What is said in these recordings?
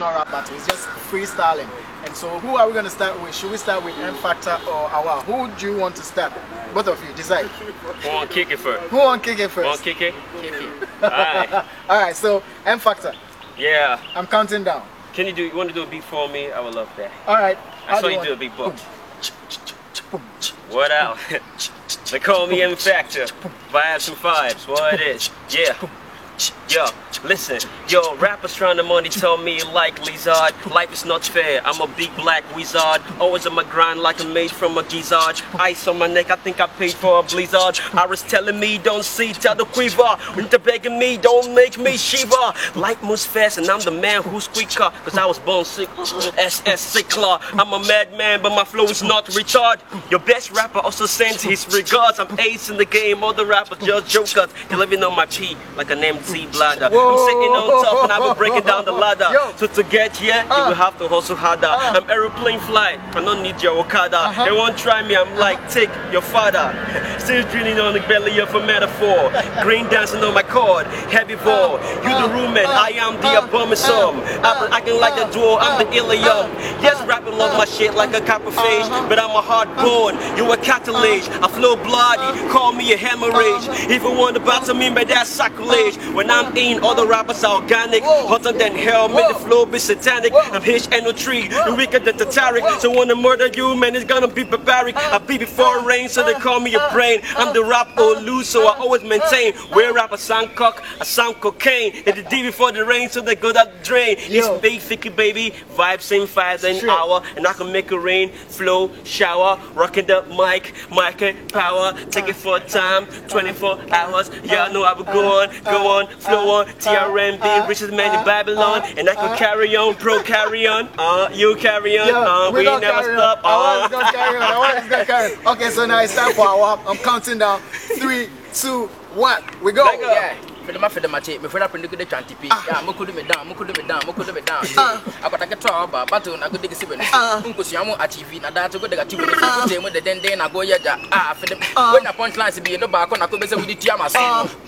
not rap battle. It's just freestyling. And so, who are we going to start with? Should we start with M Factor or Awal? Who do you want to start? Both of you decide. Who want kick it first? Who want kick it first? Who want first? kick it? Alright. All right. So M Factor. Yeah. I'm counting down. Can you do? You want to do a beat for me? I would love that. All right. I How saw do you want- do a beat, book. What out? they call me M Factor. Vibes and vibes. What it is? Yeah. Yo, listen, yo, rappers trying to money tell me like Lizard. Life is not fair, I'm a big black wizard. Always on my grind like I'm made from a gizzard. Ice on my neck, I think I paid for a blizzard. Iris telling me don't see, tell the quiver. Winter begging me, don't make me shiver. Life moves fast and I'm the man who's quicker. Cause I was born sick, SS sickler. I'm a madman, but my flow is not retard. Your best rapper also sends his regards. I'm ace in the game, all the rappers just jokers. You're living on my P like an bladder. I'm sitting on top and I'm breaking down the ladder. Yo. So to get here, you will have to hustle harder. Uh-huh. I'm aeroplane flight, I don't need your Okada. Uh-huh. They won't try me, I'm like, take your father. Still drilling on the belly of a metaphor. Green dancing on my cord, heavy ball. You the roommate, I am the abomination. I'm acting like a duo, I'm the ilium. Yes, rapping love my shit like a copperfish, but I'm a hard born. You a cartilage, I flow bloody, call me a hemorrhage. If you want to battle me, but that's sacrilege. When I'm in, all the rappers are organic, hotter than hell, make the flow be satanic. I'm HNO3, and weaker than tartaric. So when I murder you, man, it's gonna be barbaric. I be before rain, so they call me a brain. I'm the rap or lose, so I always maintain. Where rap, I sound cock, I sound cocaine. It's the D before the rain, so they go down the drain. Yo. It's big, thicky, baby. Vibe same fires an hour, and I can make it rain, flow, shower, rocking the mic, mic and power. Take it for a time, 24 hours. Y'all know I would go on, go on, flow on. TRMB, richest man in Babylon, and I can carry on, pro carry on. Uh, you carry on, Yeah, uh, we never stop. On. Our Uh. is gonna carry on. Our is gonna carry on. Okay, so now it's time for our. I'm counting down. Three, two, one. We go. Let go. Yeah. Fede ma fede ma che. Me fede apende kude twanti pi. Ya mo kudu me down mo kudu me down mo kudu me down akwata ke twa ba bato na kude gese benu nkosua mo achieve na da to kude ga tiwo ne kude mo de den den na go ya ja. Ah fede when na punchlines bi no ba ko na ko bese wudi tia ma so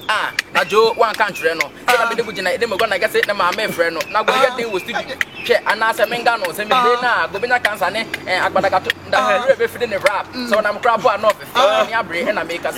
ah. Na jo wan kan twerɛ no. Se na bede bugina de me go na gese na ma me frɛ no na go ya den wo studio hwɛ ana sɛ menga no sɛ me na go benya cancer ne eh ga that her you be feeding the rap. Mm. So when I'm crap one off, if any abre and I make us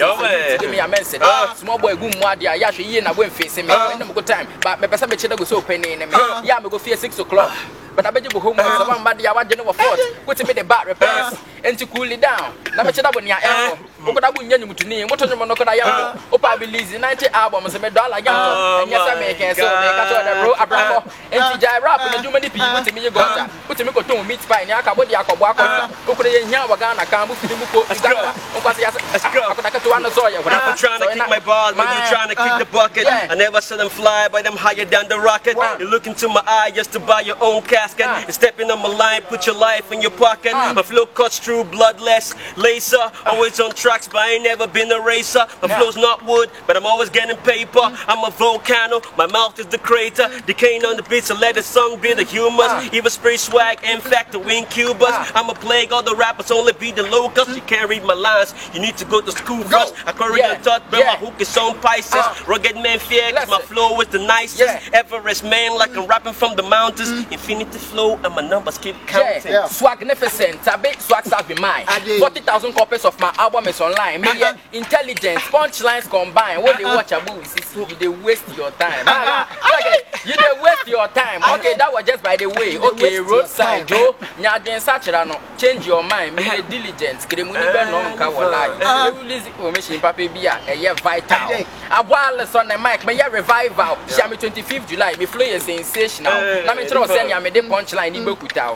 give me a message. Ah. Ah, small boy gum wa dia ya she na go face me. No go time. But me person me chede go so penny me. Ah. Yeah me go fear six o'clock. But abɛgye bo home sɛ wamba de a wagye ne wɔ fort wote me de back repairs enti uh-huh. cool it down. Na me kyerɛ bo nea ɛnkɔ wokoda bo nyɛ nwumtuni moto nwom no koda yɛnkɔ wopa release 90 album sɛ me dɔla yɛnkɔ ɛnyɛ sɛ mekɛ so meka sɛ ɔde ro abrabɔ enti gyae rap no dwuma ne pii wotumi ye gɔta wotumi kɔtɔn meat pie ne aka bode akɔbɔ akɔsa wokora yɛhia wɔ ghana kan bo fidi mu kɔ uganda. Wokwasɛ Let's go. yɛsɛ akodaketewa no sɛ ɔyɛ I'm trying to kick my balls, but you trying to kick the bucket. I never saw them fly, but them higher than the rocket. You look into my eye just to buy your own casket. Ah. And stepping on my line, put your life in your pocket. My flow cuts through bloodless laser. Always on tracks, but I ain't never been a racer. My Nah. flow's not wood, but I'm always getting paper. I'm a volcano, my mouth is the crater. Decaying on the beat, so let the song be the humors. Even spray swag, in fact, the wing cubas. Ah. I'm a plague, all the rappers only be the locals. You can't read my lines, you need to go to school first. I curry Yeah. the thought, but Yeah. my hook is on Pisces. Ah. Rugged man fear, cause my flow is the nicest. Yeah. Everest man, like I'm rapping from the mountains. Infinity flow, and my numbers keep counting. Yeah. Swagnificent, a big swag stuff be mine. 40,000 copies of my album is online. Me, yeah, intelligence, punchlines combined. What they watch a movie, is you they waste your time. Ah, ah, okay, you they waste your time. Okay, that was just by the way. Okay, waste roadside, your Joe. Nyadwen Sachira no. Change your mind. Me the diligence. Kede muni be no nka wala. Release information papa bi a ɛyɛ vital. Ade. Aboa on the mic. Me yɛ revival. Shia me 25th July. Me flow is sensational. Na me kyerɛ sɛ nea me de punchline ni bekuta o.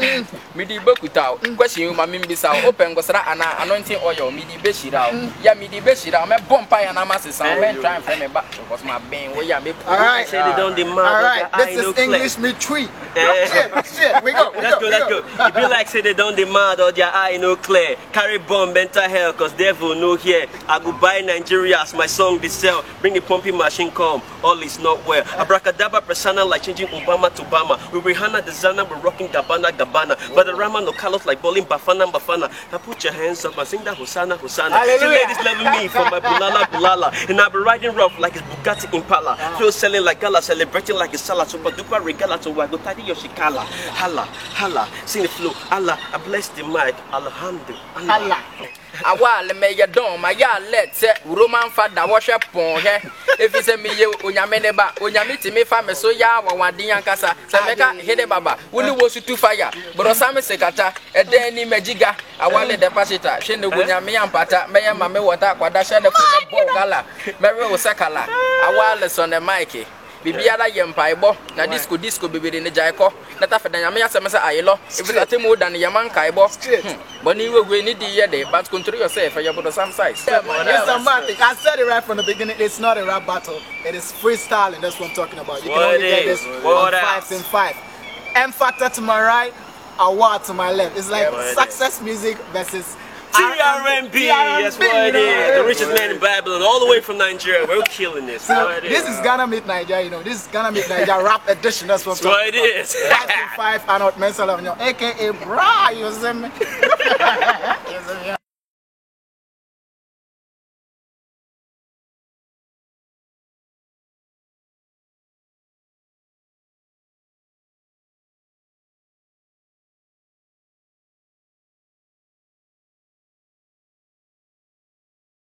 Me di bekuta o. Question ma me mbisa o. Open gosra ana anointing oil. Me di beshira o. Ya me di beshira o. Me bompa ya na ma sesa. Me try and frame me back. Because my ben we ya me. All right. Say they don't demand, All but right. their This eye is no clear. English me tweet. Shit, shit. We go. We Let's go. we let's go. It be like say they don't demand or their eye no clear. Carry bomb, enter hell, cause devil no here. I go buy Nigeria as my song they sell. Bring the pumping machine come, all is not well. Abracadabra persona like changing Obama to Obama. We Rihanna designer Ghana, we're rocking Gabbana, Gabbana. But the Rama no colors like bowling Bafana, Bafana. Now put your hands up and sing that Hosanna, Hosanna. Hallelujah. ladies loving me for my Bulala, Bulala. And I'll be riding rough like it's Bugatti Impala. Feel selling like gala, celebrating like a Salah. Super duper regala to Wago Tadi Yoshikala. Hala, hala, sing the flow. Allah, I bless the mic. Alhamdulillah. Allah. awa le mɛyɛ dɔn ma yɛ alɛ sɛ roman fada wɔhwɛ pɔn hɛ efi sɛ meyɛ onyame ne ba onyame tumi fa me so yɛ awawaden ankasa sɛ mɛka hede baba wo ne wo sutu faya borɔsa me sekata ɛdɛn ni magyiga awa le dɛ pasita hwɛ ne onyame ampata mɛyɛ ma me wɔta kwada hyɛ ne ko ne bɔ gala mɛwe wo sɛ kala awa le sɔ ne maike biribiara yɛ mpaebɔ na disco disco bebree ne gyae kɔ na ta fɛ da nyame asɛm sɛ ayelɔ ɛfiri sɛ mu da ne yɛma nkaebɔ bɔne wewei ne di yɛ de but control yourself ɛyɛ bodo some size Yeah, man. Mr. Matic, I said it right from the beginning. It's not a rap battle. It is freestyling. That's what I'm talking about. You What can only it get is. this on fives and five. M Factor to my right, Award to my left. It's like it success music versus TRMB, that's what it is. The richest man in Babylon, all the way from Nigeria. We're killing this. So this is Ghana Meet Nigeria, you know. This is Ghana Meet Nigeria rap edition. That's what That's what it is. Five and five, Arnold Mensah, you know, aka Bra, you see me? You see me?